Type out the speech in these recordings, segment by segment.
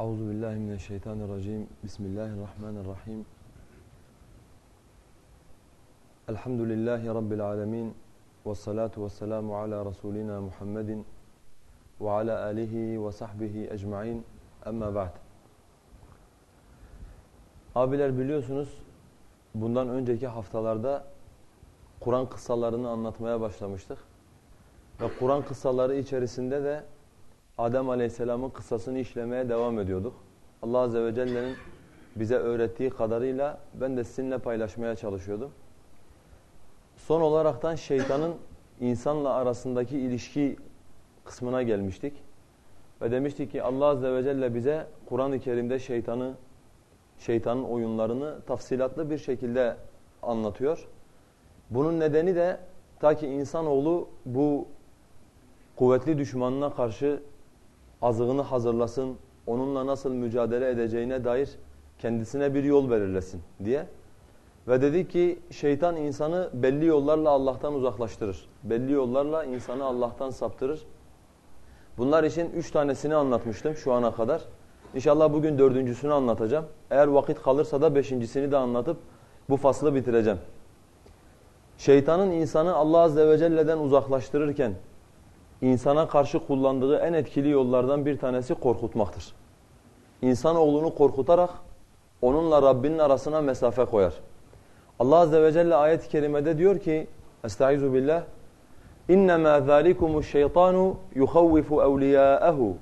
Euzu billahi mineşşeytanirracim. Bismillahirrahmanirrahim. Elhamdülillahi rabbil alamin. Ves salatu vesselamu ala rasulina Muhammedin ve ala alihi ve sahbihi ecmaîn. Amma ba'd. Abiler biliyorsunuz bundan önceki haftalarda Kur'an kıssalarını anlatmaya başlamıştık. Ve Kur'an kıssaları içerisinde de Adem Aleyhisselam'ın kıssasını işlemeye devam ediyorduk. Allah Azze ve Celle'nin bize öğrettiği kadarıyla ben de sizinle paylaşmaya çalışıyordum. Son olaraktan şeytanın insanla arasındaki ilişki kısmına gelmiştik. Ve demiştik ki Allah Azze ve Celle bize Kur'an-ı Kerim'de şeytanı, şeytanın oyunlarını tafsilatlı bir şekilde anlatıyor. Bunun nedeni de ta ki insanoğlu bu kuvvetli düşmanına karşı azığını hazırlasın, onunla nasıl mücadele edeceğine dair kendisine bir yol belirlesin diye. Ve dedi ki şeytan insanı belli yollarla Allah'tan uzaklaştırır. Belli yollarla insanı Allah'tan saptırır. Bunlar için üç tanesini anlatmıştım şu ana kadar. İnşallah bugün dördüncüsünü anlatacağım. Eğer vakit kalırsa da beşincisini de anlatıp bu faslı bitireceğim. Şeytanın insanı Allah Azze ve Celle'den uzaklaştırırken insana karşı kullandığı en etkili yollardan bir tanesi korkutmaktır. İnsan İnsanoğlunu korkutarak onunla Rabbinin arasına mesafe koyar. Allah azze ve celle ayet-i kerimede diyor ki: "Estaizu billah. İnnemâ zâlikumuş şeytanu yuhavvifu evliyâehu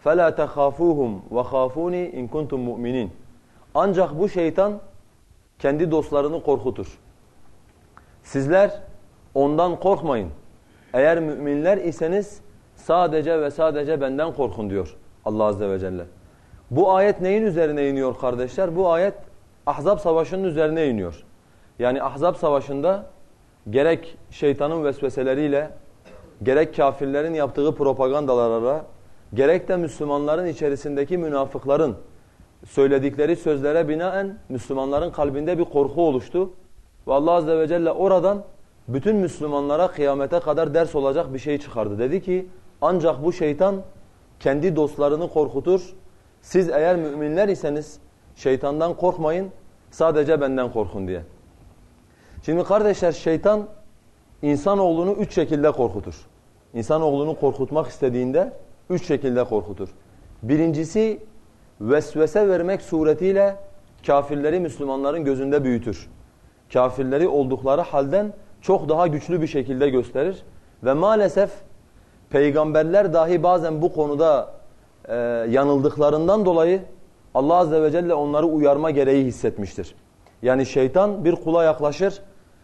fela tahâfuhum ve khâfûni in kuntum mu'minin." Ancak bu şeytan kendi dostlarını korkutur. Sizler ondan korkmayın. Eğer müminler iseniz sadece ve sadece benden korkun diyor Allah Azze ve Celle. Bu ayet neyin üzerine iniyor kardeşler? Bu ayet Ahzab Savaşı'nın üzerine iniyor. Yani Ahzab Savaşı'nda gerek şeytanın vesveseleriyle, gerek kafirlerin yaptığı propagandalara, gerek de Müslümanların içerisindeki münafıkların söyledikleri sözlere binaen Müslümanların kalbinde bir korku oluştu. Ve Allah Azze ve Celle oradan bütün Müslümanlara kıyamete kadar ders olacak bir şey çıkardı. Dedi ki ancak bu şeytan kendi dostlarını korkutur. Siz eğer müminler iseniz şeytandan korkmayın sadece benden korkun diye. Şimdi kardeşler şeytan insanoğlunu üç şekilde korkutur. İnsanoğlunu korkutmak istediğinde üç şekilde korkutur. Birincisi vesvese vermek suretiyle kafirleri Müslümanların gözünde büyütür. Kafirleri oldukları halden çok daha güçlü bir şekilde gösterir. Ve maalesef peygamberler dahi bazen bu konuda e, yanıldıklarından dolayı Allah Azze ve Celle onları uyarma gereği hissetmiştir. Yani şeytan bir kula yaklaşır,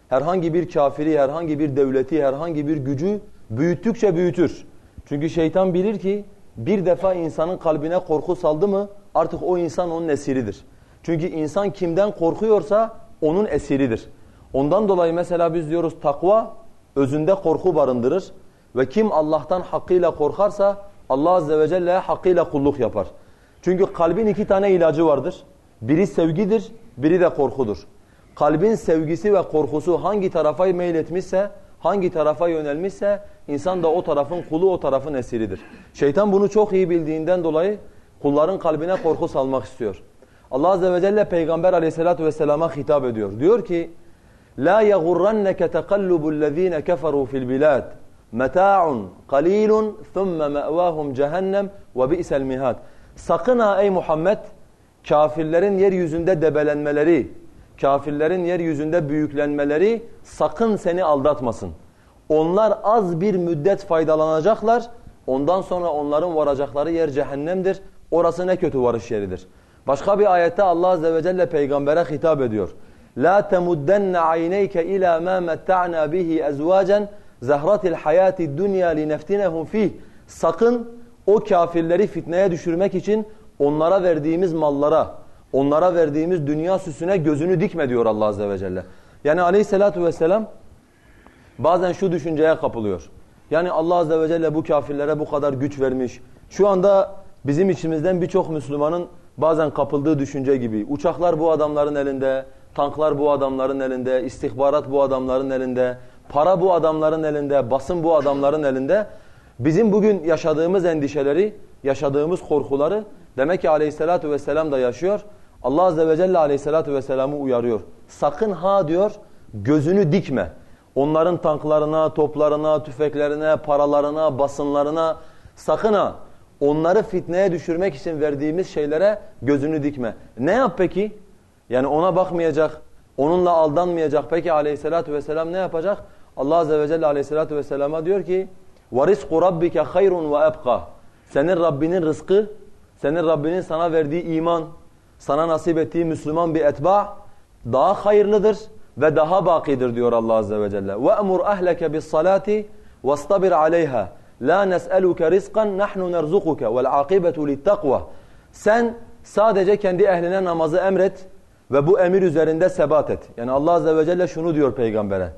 herhangi bir kafiri, herhangi bir devleti, herhangi bir gücü büyüttükçe büyütür. Çünkü şeytan bilir ki bir defa insanın kalbine korku saldı mı artık o insan onun esiridir. Çünkü insan kimden korkuyorsa onun esiridir. Ondan dolayı mesela biz diyoruz takva özünde korku barındırır. Ve kim Allah'tan hakkıyla korkarsa Allah Azze ve Celle'ye hakkıyla kulluk yapar. Çünkü kalbin iki tane ilacı vardır. Biri sevgidir, biri de korkudur. Kalbin sevgisi ve korkusu hangi tarafa meyletmişse, hangi tarafa yönelmişse insan da o tarafın kulu, o tarafın esiridir. Şeytan bunu çok iyi bildiğinden dolayı kulların kalbine korku salmak istiyor. Allah Azze ve Celle Peygamber aleyhissalatu vesselama hitap ediyor. Diyor ki, La yagurranneke tekallubul keferu fil bilad. Meta'un kalilun thumme me'vahum cehennem ve bi'sel mihad. Sakın ha ey Muhammed kafirlerin yeryüzünde debelenmeleri, kafirlerin yeryüzünde büyüklenmeleri sakın seni aldatmasın. Onlar az bir müddet faydalanacaklar. Ondan sonra onların varacakları yer cehennemdir. Orası ne kötü varış yeridir. Başka bir ayette Allah Azze ve Celle peygambere hitap ediyor. La temuddanna ayneyke ila ma matta'na bihi ezvacan zahratil hayati dunya lineftinehum fih. Sakın o kafirleri fitneye düşürmek için onlara verdiğimiz mallara, onlara verdiğimiz dünya süsüne gözünü dikme diyor Allah azze ve celle. Yani aleyhissalatu vesselam bazen şu düşünceye kapılıyor. Yani Allah azze ve celle bu kafirlere bu kadar güç vermiş. Şu anda bizim içimizden birçok Müslümanın bazen kapıldığı düşünce gibi. Uçaklar bu adamların elinde, tanklar bu adamların elinde, istihbarat bu adamların elinde, para bu adamların elinde, basın bu adamların elinde. Bizim bugün yaşadığımız endişeleri, yaşadığımız korkuları Demek ki aleyhissalatu vesselam da yaşıyor. Allah azze ve celle aleyhissalatu vesselam'ı uyarıyor. Sakın ha diyor gözünü dikme. Onların tanklarına, toplarına, tüfeklerine, paralarına, basınlarına sakın ha onları fitneye düşürmek için verdiğimiz şeylere gözünü dikme. Ne yap peki? Yani ona bakmayacak, onunla aldanmayacak. Peki aleyhissalatu vesselam ne yapacak? Allah azze ve celle aleyhissalatu vesselama diyor ki وَرِزْقُ رَبِّكَ خَيْرٌ وَأَبْقَى Senin Rabbinin rızkı, senin Rabbinin sana verdiği iman, sana nasip ettiği Müslüman bir etba daha hayırlıdır ve daha bakidir diyor Allah azze ve celle. وَأْمُرْ أَهْلَكَ بِالصَّلَاةِ وَاسْتَبِرْ عَلَيْهَا لَا نَسْأَلُكَ رِزْقًا نَحْنُ نَرْزُقُكَ وَالْعَاقِبَةُ لِلتَّقْوَى Sen sadece kendi ehline namazı emret ve bu emir üzerinde sebat et. Yani Allah azze ve celle şunu diyor peygambere.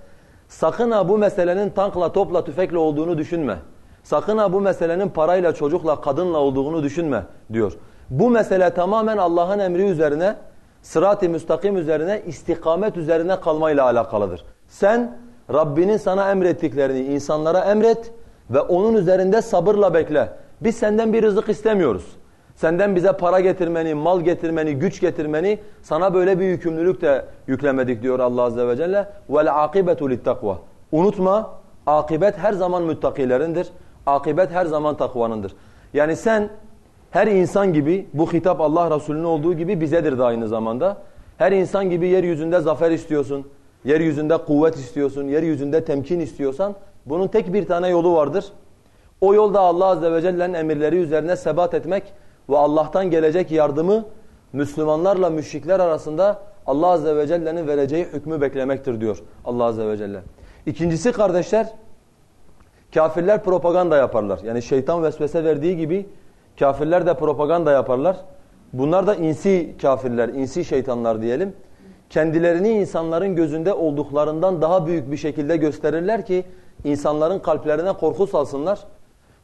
Sakın ha bu meselenin tankla, topla, tüfekle olduğunu düşünme. Sakın ha bu meselenin parayla, çocukla, kadınla olduğunu düşünme diyor. Bu mesele tamamen Allah'ın emri üzerine, sırat-ı müstakim üzerine, istikamet üzerine kalmayla alakalıdır. Sen Rabbinin sana emrettiklerini insanlara emret ve onun üzerinde sabırla bekle. Biz senden bir rızık istemiyoruz. Senden bize para getirmeni, mal getirmeni, güç getirmeni sana böyle bir yükümlülük de yüklemedik diyor Allah azze ve celle. Vel akibetu littakva. Unutma, akibet her zaman müttakilerindir. Akibet her zaman takvanındır. Yani sen her insan gibi bu hitap Allah Resulü'nün olduğu gibi bizedir de aynı zamanda. Her insan gibi yeryüzünde zafer istiyorsun. Yeryüzünde kuvvet istiyorsun. Yeryüzünde temkin istiyorsan bunun tek bir tane yolu vardır. O yolda Allah Azze ve Celle'nin emirleri üzerine sebat etmek ve Allah'tan gelecek yardımı Müslümanlarla müşrikler arasında Allah Azze ve Celle'nin vereceği hükmü beklemektir diyor Allah Azze ve Celle. İkincisi kardeşler, kafirler propaganda yaparlar. Yani şeytan vesvese verdiği gibi kafirler de propaganda yaparlar. Bunlar da insi kafirler, insi şeytanlar diyelim. Kendilerini insanların gözünde olduklarından daha büyük bir şekilde gösterirler ki insanların kalplerine korku salsınlar.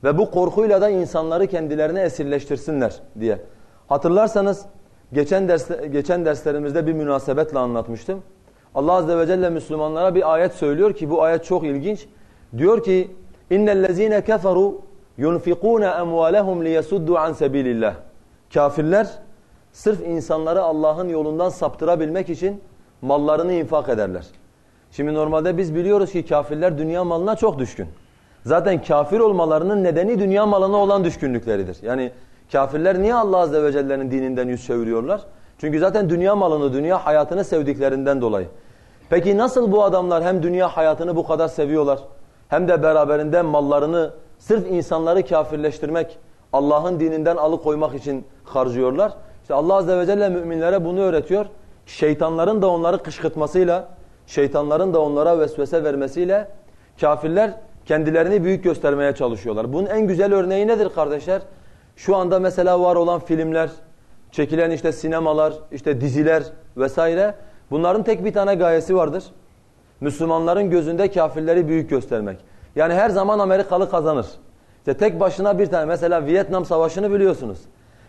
Ve bu korkuyla da insanları kendilerine esirleştirsinler diye. Hatırlarsanız geçen, ders, geçen derslerimizde bir münasebetle anlatmıştım. Allah Azze ve Celle Müslümanlara bir ayet söylüyor ki bu ayet çok ilginç. Diyor ki اِنَّ الَّذ۪ينَ كَفَرُوا يُنْفِقُونَ اَمْوَالَهُمْ لِيَسُدُّوا عَنْ سَب۪يلِ اللّٰهِ Kafirler sırf insanları Allah'ın yolundan saptırabilmek için mallarını infak ederler. Şimdi normalde biz biliyoruz ki kafirler dünya malına çok düşkün. Zaten kafir olmalarının nedeni dünya malına olan düşkünlükleridir. Yani kafirler niye Allah Azze ve Celle'nin dininden yüz çeviriyorlar? Çünkü zaten dünya malını, dünya hayatını sevdiklerinden dolayı. Peki nasıl bu adamlar hem dünya hayatını bu kadar seviyorlar hem de beraberinde mallarını sırf insanları kafirleştirmek, Allah'ın dininden alıkoymak için harcıyorlar? İşte Allah Azze ve Celle müminlere bunu öğretiyor. Şeytanların da onları kışkırtmasıyla, şeytanların da onlara vesvese vermesiyle kafirler kendilerini büyük göstermeye çalışıyorlar. Bunun en güzel örneği nedir kardeşler? Şu anda mesela var olan filmler, çekilen işte sinemalar, işte diziler vesaire bunların tek bir tane gayesi vardır. Müslümanların gözünde kafirleri büyük göstermek. Yani her zaman Amerikalı kazanır. İşte tek başına bir tane mesela Vietnam Savaşı'nı biliyorsunuz.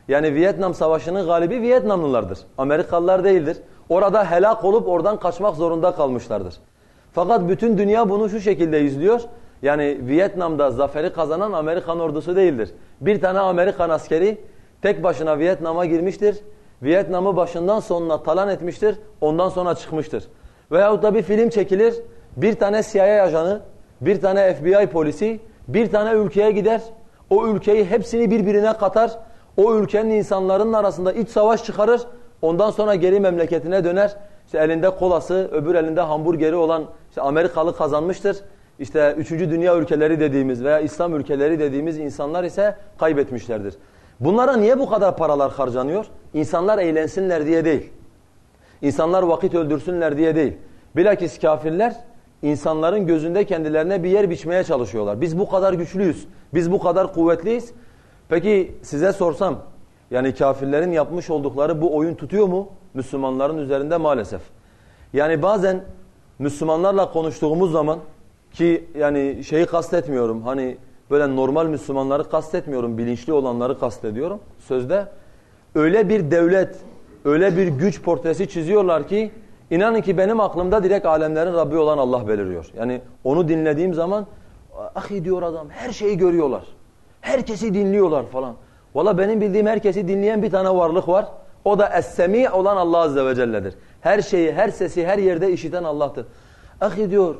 Yani Vietnam Savaşı'nın galibi Vietnamlılardır. Amerikalılar değildir. Orada helak olup oradan kaçmak zorunda kalmışlardır. Fakat bütün dünya bunu şu şekilde izliyor. Yani Vietnam'da zaferi kazanan Amerikan ordusu değildir. Bir tane Amerikan askeri tek başına Vietnam'a girmiştir. Vietnam'ı başından sonuna talan etmiştir. Ondan sonra çıkmıştır. Veyahut da bir film çekilir. Bir tane CIA ajanı, bir tane FBI polisi bir tane ülkeye gider. O ülkeyi hepsini birbirine katar. O ülkenin insanların arasında iç savaş çıkarır. Ondan sonra geri memleketine döner. İşte elinde kolası, öbür elinde hamburgeri olan işte Amerikalı kazanmıştır. İşte üçüncü dünya ülkeleri dediğimiz veya İslam ülkeleri dediğimiz insanlar ise kaybetmişlerdir. Bunlara niye bu kadar paralar harcanıyor? İnsanlar eğlensinler diye değil. İnsanlar vakit öldürsünler diye değil. Bilakis kafirler insanların gözünde kendilerine bir yer biçmeye çalışıyorlar. Biz bu kadar güçlüyüz, biz bu kadar kuvvetliyiz. Peki size sorsam, yani kafirlerin yapmış oldukları bu oyun tutuyor mu? Müslümanların üzerinde maalesef. Yani bazen Müslümanlarla konuştuğumuz zaman ki yani şeyi kastetmiyorum hani böyle normal Müslümanları kastetmiyorum bilinçli olanları kastediyorum sözde. Öyle bir devlet, öyle bir güç portresi çiziyorlar ki inanın ki benim aklımda direkt alemlerin Rabbi olan Allah beliriyor. Yani onu dinlediğim zaman ahi diyor adam her şeyi görüyorlar. Herkesi dinliyorlar falan. Valla benim bildiğim herkesi dinleyen bir tane varlık var. O da es-semi' olan Allah Azze ve Celle'dir. Her şeyi, her sesi her yerde işiten Allah'tır. Ahi diyor,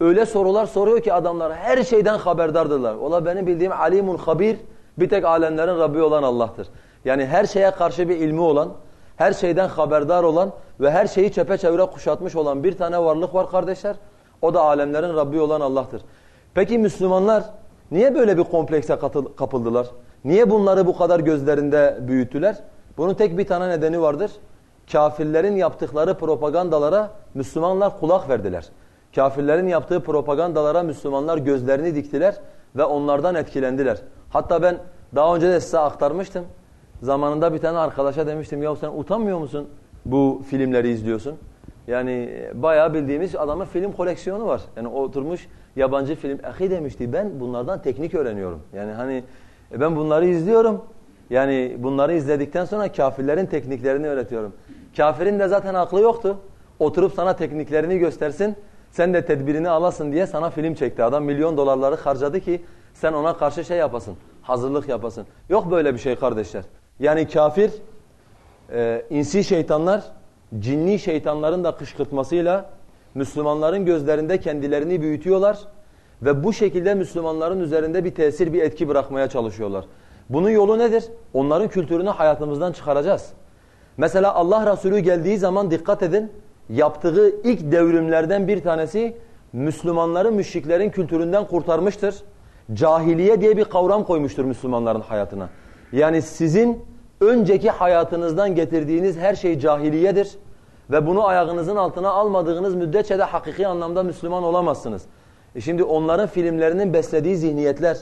öyle sorular soruyor ki adamlar her şeyden haberdardırlar. Valla benim bildiğim alimun habir bir tek alemlerin Rabbi olan Allah'tır. Yani her şeye karşı bir ilmi olan, her şeyden haberdar olan ve her şeyi çepeçevre kuşatmış olan bir tane varlık var kardeşler. O da alemlerin Rabbi olan Allah'tır. Peki Müslümanlar niye böyle bir komplekse kapıldılar? Niye bunları bu kadar gözlerinde büyüttüler? Bunun tek bir tane nedeni vardır. Kafirlerin yaptıkları propagandalara Müslümanlar kulak verdiler. Kafirlerin yaptığı propagandalara Müslümanlar gözlerini diktiler ve onlardan etkilendiler. Hatta ben daha önce de size aktarmıştım. Zamanında bir tane arkadaşa demiştim ya sen utanmıyor musun bu filmleri izliyorsun? Yani bayağı bildiğimiz adamın film koleksiyonu var. Yani oturmuş yabancı film. Ahi demişti ben bunlardan teknik öğreniyorum. Yani hani e ben bunları izliyorum. Yani bunları izledikten sonra kafirlerin tekniklerini öğretiyorum. Kafirin de zaten aklı yoktu. Oturup sana tekniklerini göstersin. Sen de tedbirini alasın diye sana film çekti. Adam milyon dolarları harcadı ki sen ona karşı şey yapasın. Hazırlık yapasın. Yok böyle bir şey kardeşler. Yani kafir, e, insi şeytanlar, cinni şeytanların da kışkırtmasıyla Müslümanların gözlerinde kendilerini büyütüyorlar ve bu şekilde Müslümanların üzerinde bir tesir, bir etki bırakmaya çalışıyorlar. Bunun yolu nedir? Onların kültürünü hayatımızdan çıkaracağız. Mesela Allah Resulü geldiği zaman dikkat edin, yaptığı ilk devrimlerden bir tanesi Müslümanları müşriklerin kültüründen kurtarmıştır. Cahiliye diye bir kavram koymuştur Müslümanların hayatına. Yani sizin önceki hayatınızdan getirdiğiniz her şey cahiliyedir. Ve bunu ayağınızın altına almadığınız müddetçe de hakiki anlamda Müslüman olamazsınız. E şimdi onların filmlerinin beslediği zihniyetler,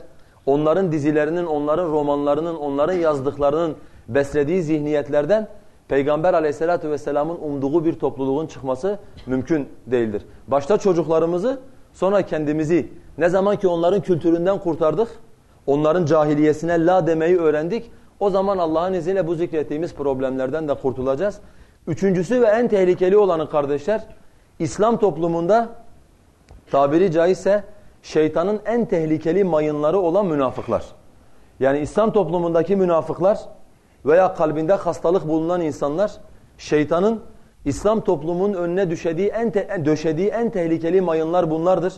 onların dizilerinin, onların romanlarının, onların yazdıklarının beslediği zihniyetlerden Peygamber aleyhissalatu vesselamın umduğu bir topluluğun çıkması mümkün değildir. Başta çocuklarımızı sonra kendimizi ne zaman ki onların kültüründen kurtardık, onların cahiliyesine la demeyi öğrendik, o zaman Allah'ın izniyle bu zikrettiğimiz problemlerden de kurtulacağız. Üçüncüsü ve en tehlikeli olanı kardeşler, İslam toplumunda tabiri caizse şeytanın en tehlikeli mayınları olan münafıklar. Yani İslam toplumundaki münafıklar veya kalbinde hastalık bulunan insanlar şeytanın İslam toplumunun önüne düşediği en döşediği en tehlikeli mayınlar bunlardır.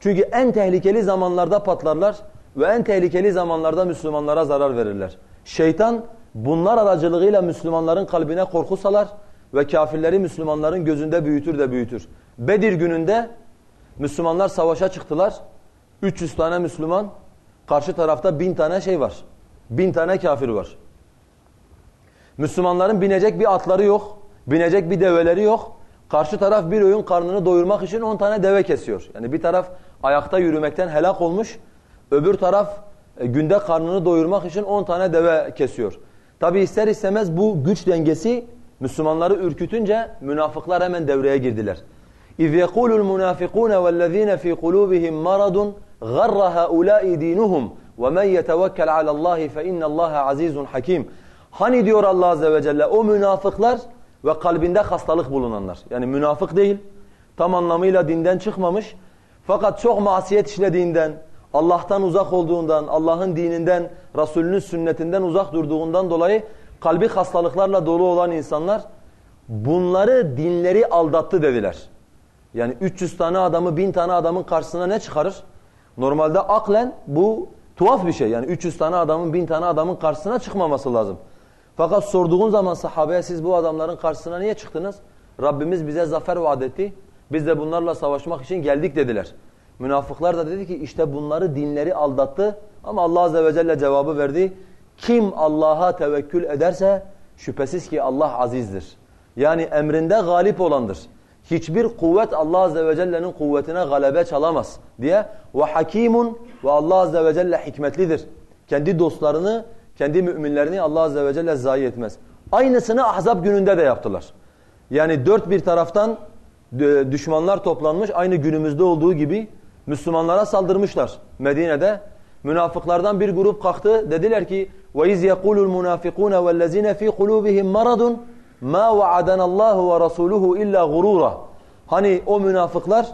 Çünkü en tehlikeli zamanlarda patlarlar ve en tehlikeli zamanlarda Müslümanlara zarar verirler. Şeytan bunlar aracılığıyla Müslümanların kalbine korku salar ve kafirleri Müslümanların gözünde büyütür de büyütür. Bedir gününde Müslümanlar savaşa çıktılar. 300 tane Müslüman, karşı tarafta 1000 tane şey var. 1000 tane kafir var. Müslümanların binecek bir atları yok, binecek bir develeri yok. Karşı taraf bir öğün karnını doyurmak için 10 tane deve kesiyor. Yani bir taraf ayakta yürümekten helak olmuş, öbür taraf e, günde karnını doyurmak için 10 tane deve kesiyor. Tabi ister istemez bu güç dengesi Müslümanları ürkütünce münafıklar hemen devreye girdiler. اِذْ يَقُولُ الْمُنَافِقُونَ وَالَّذ۪ينَ ف۪ي قُلُوبِهِمْ مَرَضٌ غَرَّ هَؤُلَاءِ د۪ينُهُمْ وَمَنْ يَتَوَكَّلْ عَلَى اللّٰهِ فَاِنَّ اللّٰهَ عَز۪يزٌ حَك۪يمٌ Hani diyor Allah Azze ve Celle o münafıklar ve kalbinde hastalık bulunanlar. Yani münafık değil, tam anlamıyla dinden çıkmamış. Fakat çok masiyet işlediğinden, Allah'tan uzak olduğundan, Allah'ın dininden, Resulünün sünnetinden uzak durduğundan dolayı kalbi hastalıklarla dolu olan insanlar bunları dinleri aldattı dediler. Yani 300 tane adamı 1000 tane adamın karşısına ne çıkarır? Normalde aklen bu tuhaf bir şey. Yani 300 tane adamın 1000 tane adamın karşısına çıkmaması lazım. Fakat sorduğun zaman sahabeye siz bu adamların karşısına niye çıktınız? Rabbimiz bize zafer vaat etti. Biz de bunlarla savaşmak için geldik dediler. Münafıklar da dedi ki işte bunları dinleri aldattı. Ama Allah Azze ve Celle cevabı verdi. Kim Allah'a tevekkül ederse şüphesiz ki Allah azizdir. Yani emrinde galip olandır. Hiçbir kuvvet Allah Azze ve Celle'nin kuvvetine galebe çalamaz diye. Ve hakimun ve Allah Azze ve Celle hikmetlidir. Kendi dostlarını, kendi müminlerini Allah azze ve celle zayi etmez. Aynısını Ahzab gününde de yaptılar. Yani dört bir taraftan düşmanlar toplanmış aynı günümüzde olduğu gibi Müslümanlara saldırmışlar Medine'de. Münafıklardan bir grup kalktı. Dediler ki: "Ve iz yekulul munafikun vellezine fi kulubihim maradun ma vaadanallahu ve rasuluhu illa gurura." Hani o münafıklar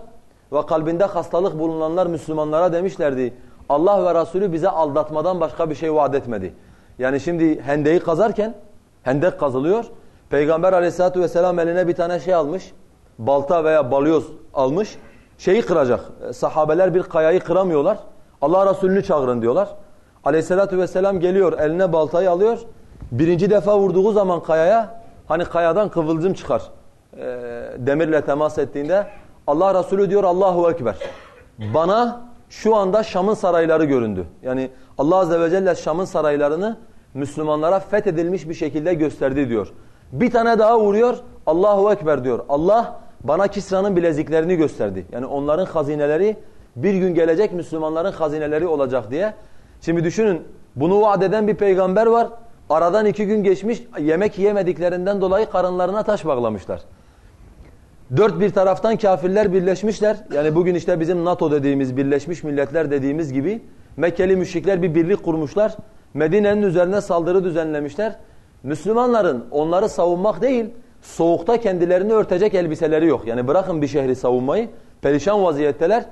ve kalbinde hastalık bulunanlar Müslümanlara demişlerdi. Allah ve Resulü bize aldatmadan başka bir şey vaat etmedi. Yani şimdi hendeyi kazarken hendek kazılıyor. Peygamber aleyhissalatu vesselam eline bir tane şey almış. Balta veya balyoz almış. Şeyi kıracak. E, sahabeler bir kayayı kıramıyorlar. Allah Resulü'nü çağırın diyorlar. Aleyhissalatu vesselam geliyor eline baltayı alıyor. Birinci defa vurduğu zaman kayaya hani kayadan kıvılcım çıkar. E, demirle temas ettiğinde Allah Resulü diyor Allahu Ekber. Bana şu anda Şam'ın sarayları göründü. Yani Allah Azze ve Celle Şam'ın saraylarını Müslümanlara fethedilmiş bir şekilde gösterdi diyor. Bir tane daha vuruyor Allahu Ekber diyor. Allah bana Kisra'nın bileziklerini gösterdi. Yani onların hazineleri bir gün gelecek Müslümanların hazineleri olacak diye. Şimdi düşünün bunu vaat eden bir peygamber var. Aradan iki gün geçmiş yemek yemediklerinden dolayı karınlarına taş bağlamışlar. Dört bir taraftan kafirler birleşmişler. Yani bugün işte bizim NATO dediğimiz, Birleşmiş Milletler dediğimiz gibi Mekkeli müşrikler bir birlik kurmuşlar. Medine'nin üzerine saldırı düzenlemişler. Müslümanların onları savunmak değil, soğukta kendilerini örtecek elbiseleri yok. Yani bırakın bir şehri savunmayı, perişan vaziyetteler.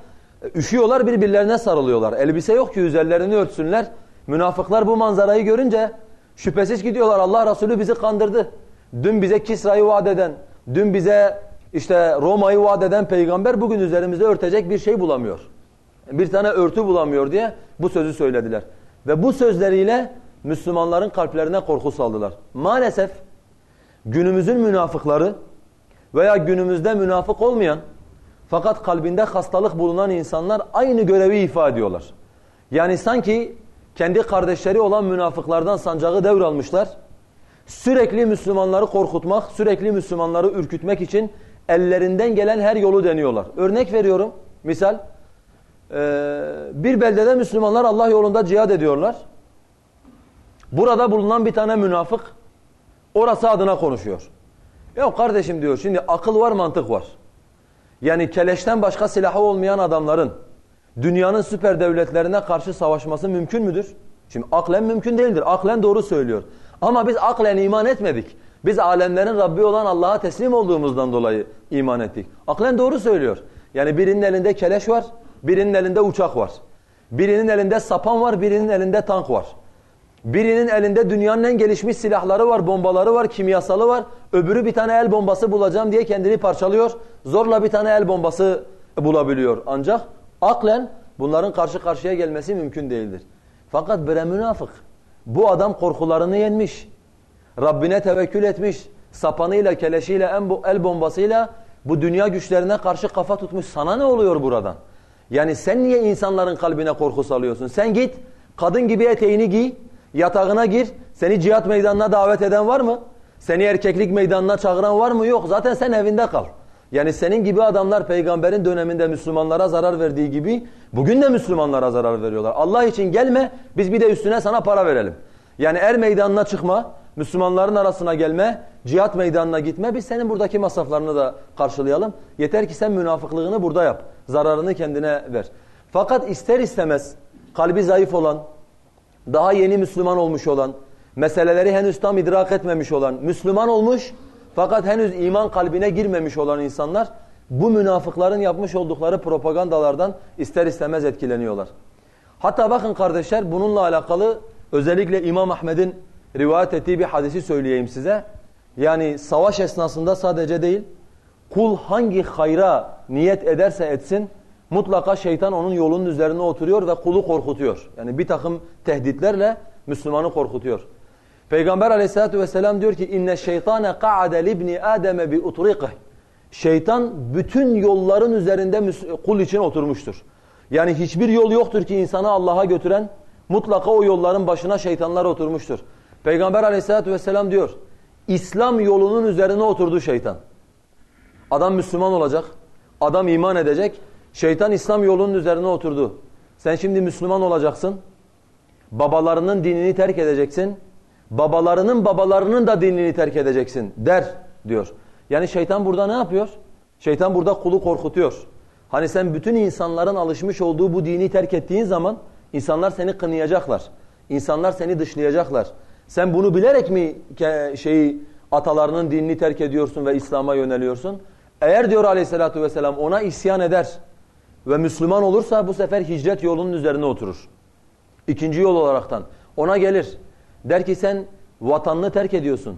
Üşüyorlar birbirlerine sarılıyorlar. Elbise yok ki üzerlerini örtsünler. Münafıklar bu manzarayı görünce şüphesiz gidiyorlar Allah Resulü bizi kandırdı. Dün bize Kisra'yı vaat eden, dün bize işte Roma'yı vaat eden peygamber bugün üzerimizde örtecek bir şey bulamıyor. Bir tane örtü bulamıyor diye bu sözü söylediler. Ve bu sözleriyle Müslümanların kalplerine korku saldılar. Maalesef günümüzün münafıkları veya günümüzde münafık olmayan fakat kalbinde hastalık bulunan insanlar aynı görevi ifade ediyorlar. Yani sanki kendi kardeşleri olan münafıklardan sancağı devralmışlar. Sürekli Müslümanları korkutmak, sürekli Müslümanları ürkütmek için ellerinden gelen her yolu deniyorlar. Örnek veriyorum, misal bir beldede Müslümanlar Allah yolunda cihad ediyorlar. Burada bulunan bir tane münafık orası adına konuşuyor. Yok kardeşim diyor şimdi akıl var mantık var. Yani keleşten başka silahı olmayan adamların dünyanın süper devletlerine karşı savaşması mümkün müdür? Şimdi aklen mümkün değildir. Aklen doğru söylüyor. Ama biz aklen iman etmedik. Biz alemlerin Rabbi olan Allah'a teslim olduğumuzdan dolayı iman ettik. Aklen doğru söylüyor. Yani birinin elinde keleş var, birinin elinde uçak var. Birinin elinde sapan var, birinin elinde tank var. Birinin elinde dünyanın en gelişmiş silahları var, bombaları var, kimyasalı var. Öbürü bir tane el bombası bulacağım diye kendini parçalıyor. Zorla bir tane el bombası bulabiliyor. Ancak aklen bunların karşı karşıya gelmesi mümkün değildir. Fakat bre münafık. Bu adam korkularını yenmiş. Rabbine tevekkül etmiş. Sapanıyla, keleşiyle, el bombasıyla bu dünya güçlerine karşı kafa tutmuş. Sana ne oluyor buradan? Yani sen niye insanların kalbine korku salıyorsun? Sen git, kadın gibi eteğini giy, Yatağına gir. Seni cihat meydanına davet eden var mı? Seni erkeklik meydanına çağıran var mı? Yok. Zaten sen evinde kal. Yani senin gibi adamlar peygamberin döneminde Müslümanlara zarar verdiği gibi bugün de Müslümanlara zarar veriyorlar. Allah için gelme biz bir de üstüne sana para verelim. Yani er meydanına çıkma, Müslümanların arasına gelme, cihat meydanına gitme biz senin buradaki masraflarını da karşılayalım. Yeter ki sen münafıklığını burada yap. Zararını kendine ver. Fakat ister istemez kalbi zayıf olan, daha yeni Müslüman olmuş olan, meseleleri henüz tam idrak etmemiş olan, Müslüman olmuş fakat henüz iman kalbine girmemiş olan insanlar bu münafıkların yapmış oldukları propagandalardan ister istemez etkileniyorlar. Hatta bakın kardeşler bununla alakalı özellikle İmam Ahmed'in rivayet ettiği bir hadisi söyleyeyim size. Yani savaş esnasında sadece değil, kul hangi hayra niyet ederse etsin, mutlaka şeytan onun yolunun üzerine oturuyor ve kulu korkutuyor. Yani bir takım tehditlerle Müslümanı korkutuyor. Peygamber aleyhissalatu vesselam diyor ki inne şeytane ka'ade libni ademe bi utriqih. Şeytan bütün yolların üzerinde kul için oturmuştur. Yani hiçbir yol yoktur ki insanı Allah'a götüren mutlaka o yolların başına şeytanlar oturmuştur. Peygamber aleyhissalatu vesselam diyor İslam yolunun üzerine oturdu şeytan. Adam Müslüman olacak, adam iman edecek Şeytan İslam yolunun üzerine oturdu. Sen şimdi Müslüman olacaksın. Babalarının dinini terk edeceksin. Babalarının babalarının da dinini terk edeceksin der diyor. Yani şeytan burada ne yapıyor? Şeytan burada kulu korkutuyor. Hani sen bütün insanların alışmış olduğu bu dini terk ettiğin zaman insanlar seni kınayacaklar. İnsanlar seni dışlayacaklar. Sen bunu bilerek mi şeyi atalarının dinini terk ediyorsun ve İslam'a yöneliyorsun? Eğer diyor aleyhissalatu vesselam ona isyan eder ve Müslüman olursa bu sefer hicret yolunun üzerine oturur. İkinci yol olaraktan ona gelir. Der ki sen vatanını terk ediyorsun.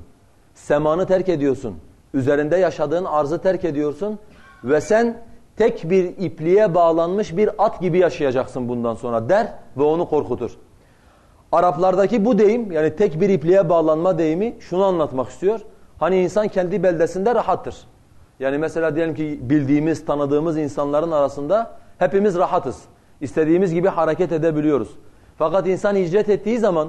Semanı terk ediyorsun. Üzerinde yaşadığın arzı terk ediyorsun. Ve sen tek bir ipliğe bağlanmış bir at gibi yaşayacaksın bundan sonra der ve onu korkutur. Araplardaki bu deyim yani tek bir ipliğe bağlanma deyimi şunu anlatmak istiyor. Hani insan kendi beldesinde rahattır. Yani mesela diyelim ki bildiğimiz, tanıdığımız insanların arasında hepimiz rahatız. İstediğimiz gibi hareket edebiliyoruz. Fakat insan hicret ettiği zaman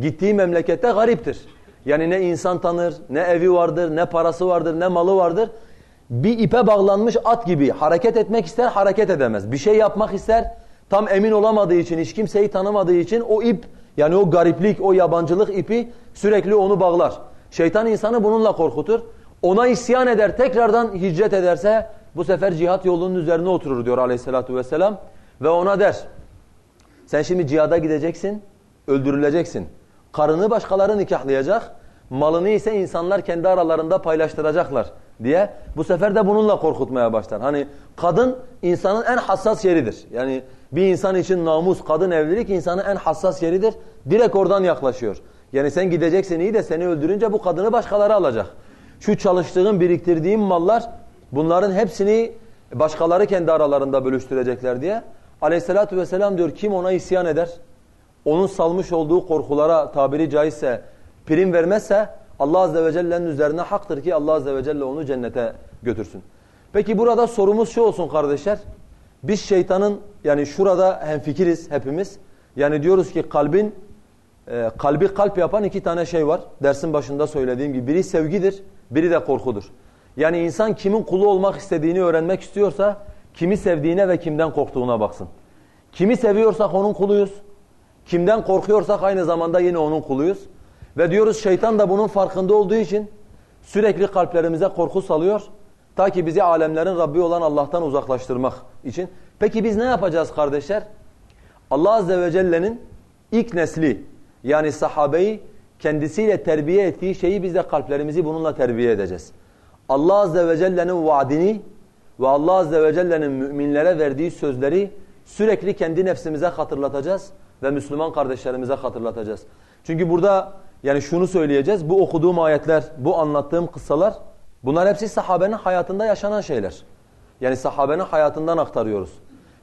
gittiği memlekette gariptir. Yani ne insan tanır, ne evi vardır, ne parası vardır, ne malı vardır. Bir ipe bağlanmış at gibi hareket etmek ister, hareket edemez. Bir şey yapmak ister, tam emin olamadığı için, hiç kimseyi tanımadığı için o ip, yani o gariplik, o yabancılık ipi sürekli onu bağlar. Şeytan insanı bununla korkutur. Ona isyan eder, tekrardan hicret ederse bu sefer cihat yolunun üzerine oturur diyor aleyhissalatu vesselam. Ve ona der, sen şimdi cihada gideceksin, öldürüleceksin. Karını başkaları nikahlayacak, malını ise insanlar kendi aralarında paylaştıracaklar diye bu sefer de bununla korkutmaya başlar. Hani kadın insanın en hassas yeridir. Yani bir insan için namus, kadın evlilik insanın en hassas yeridir. Direkt oradan yaklaşıyor. Yani sen gideceksin iyi de seni öldürünce bu kadını başkaları alacak. Şu çalıştığın, biriktirdiğin mallar bunların hepsini başkaları kendi aralarında bölüştürecekler diye. Aleyhissalatu vesselam diyor kim ona isyan eder? Onun salmış olduğu korkulara tabiri caizse prim vermezse Allah Azze ve Celle'nin üzerine haktır ki Allah Azze ve Celle onu cennete götürsün. Peki burada sorumuz şu olsun kardeşler. Biz şeytanın yani şurada hemfikiriz hepimiz. Yani diyoruz ki kalbin e, kalbi kalp yapan iki tane şey var. Dersin başında söylediğim gibi biri sevgidir, biri de korkudur. Yani insan kimin kulu olmak istediğini öğrenmek istiyorsa kimi sevdiğine ve kimden korktuğuna baksın. Kimi seviyorsak onun kuluyuz. Kimden korkuyorsak aynı zamanda yine onun kuluyuz. Ve diyoruz şeytan da bunun farkında olduğu için sürekli kalplerimize korku salıyor. Ta ki bizi alemlerin Rabbi olan Allah'tan uzaklaştırmak için. Peki biz ne yapacağız kardeşler? Allah Azze ve Celle'nin ilk nesli yani sahabeyi kendisiyle terbiye ettiği şeyi biz de kalplerimizi bununla terbiye edeceğiz. Allah Azze ve Celle'nin vaadini ve Allah Azze ve Celle'nin müminlere verdiği sözleri sürekli kendi nefsimize hatırlatacağız ve Müslüman kardeşlerimize hatırlatacağız. Çünkü burada yani şunu söyleyeceğiz. Bu okuduğum ayetler, bu anlattığım kıssalar bunlar hepsi sahabenin hayatında yaşanan şeyler. Yani sahabenin hayatından aktarıyoruz.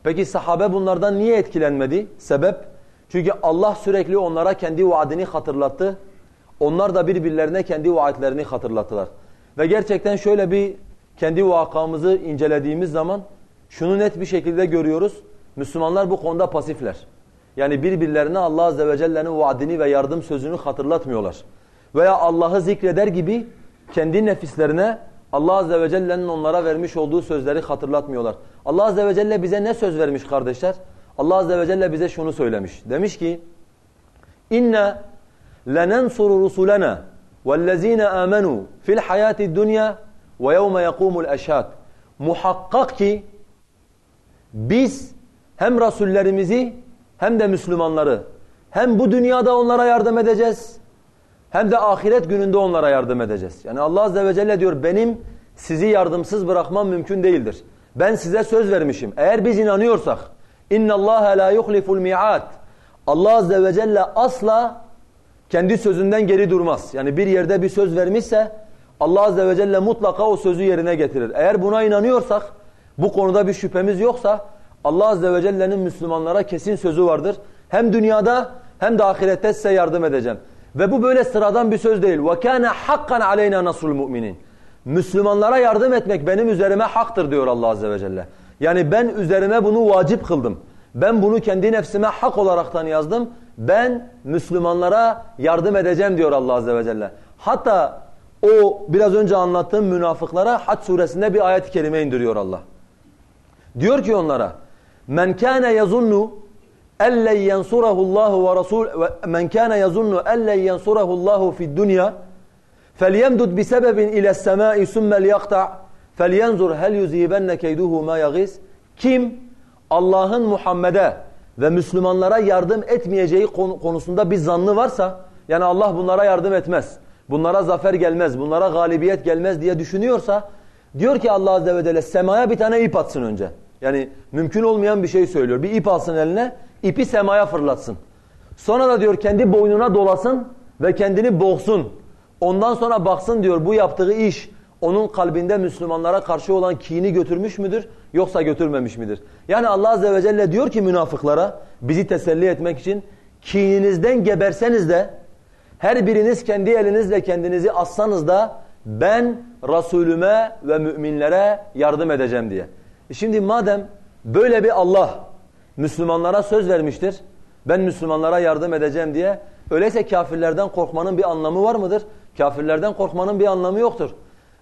Peki sahabe bunlardan niye etkilenmedi? Sebep? Çünkü Allah sürekli onlara kendi vaadini hatırlattı. Onlar da birbirlerine kendi vaatlerini hatırlattılar. Ve gerçekten şöyle bir kendi vakamızı incelediğimiz zaman şunu net bir şekilde görüyoruz. Müslümanlar bu konuda pasifler. Yani birbirlerine Allah Azze ve Celle'nin vaadini ve yardım sözünü hatırlatmıyorlar. Veya Allah'ı zikreder gibi kendi nefislerine Allah Azze ve Celle'nin onlara vermiş olduğu sözleri hatırlatmıyorlar. Allah Azze ve Celle bize ne söz vermiş kardeşler? Allah Azze ve Celle bize şunu söylemiş. Demiş ki lenensuru rusulana vellezine amenu fil hayati dunya ve yevme yekumul eşhad. Muhakkak ki biz hem rasullerimizi hem de Müslümanları hem bu dünyada onlara yardım edeceğiz hem de ahiret gününde onlara yardım edeceğiz. Yani Allah Azze ve Celle diyor benim sizi yardımsız bırakmam mümkün değildir. Ben size söz vermişim. Eğer biz inanıyorsak inna Allah la yuhliful mi'at. Allah Azze ve Celle asla kendi sözünden geri durmaz. Yani bir yerde bir söz vermişse Allah Azze ve Celle mutlaka o sözü yerine getirir. Eğer buna inanıyorsak bu konuda bir şüphemiz yoksa Allah Azze ve Celle'nin Müslümanlara kesin sözü vardır. Hem dünyada hem de ahirette size yardım edeceğim. Ve bu böyle sıradan bir söz değil. وَكَانَ حَقًّا عَلَيْنَا نَصْرُ الْمُؤْمِنِينَ Müslümanlara yardım etmek benim üzerime haktır diyor Allah Azze ve Celle. Yani ben üzerime bunu vacip kıldım. Ben bunu kendi nefsime hak olaraktan yazdım. Ben Müslümanlara yardım edeceğim diyor Allah Azze ve Celle. Hatta o biraz önce anlattığım münafıklara Hac suresinde bir ayet-i kerime indiriyor Allah. Diyor ki onlara Men kana yazunnu ellen yansurahu Allahu ve Rasul men kana yazunnu ellen yansurahu Allahu fi'd dunya felyemdud bi sebebin ila semai summa liyaqta' felyanzur hel yuzibanna keyduhu ma yaghis kim Allah'ın Muhammed'e ve Müslümanlara yardım etmeyeceği konusunda bir zannı varsa yani Allah bunlara yardım etmez. Bunlara zafer gelmez, bunlara galibiyet gelmez diye düşünüyorsa diyor ki Allah Azze ve Celle semaya bir tane ip atsın önce. Yani mümkün olmayan bir şey söylüyor. Bir ip alsın eline, ipi semaya fırlatsın. Sonra da diyor kendi boynuna dolasın ve kendini boğsun. Ondan sonra baksın diyor bu yaptığı iş onun kalbinde Müslümanlara karşı olan kini götürmüş müdür yoksa götürmemiş midir? Yani Allah Azze ve Celle diyor ki münafıklara bizi teselli etmek için kininizden geberseniz de her biriniz kendi elinizle kendinizi assanız da ben Resulüme ve müminlere yardım edeceğim diye. E şimdi madem böyle bir Allah Müslümanlara söz vermiştir. Ben Müslümanlara yardım edeceğim diye. Öyleyse kafirlerden korkmanın bir anlamı var mıdır? Kafirlerden korkmanın bir anlamı yoktur.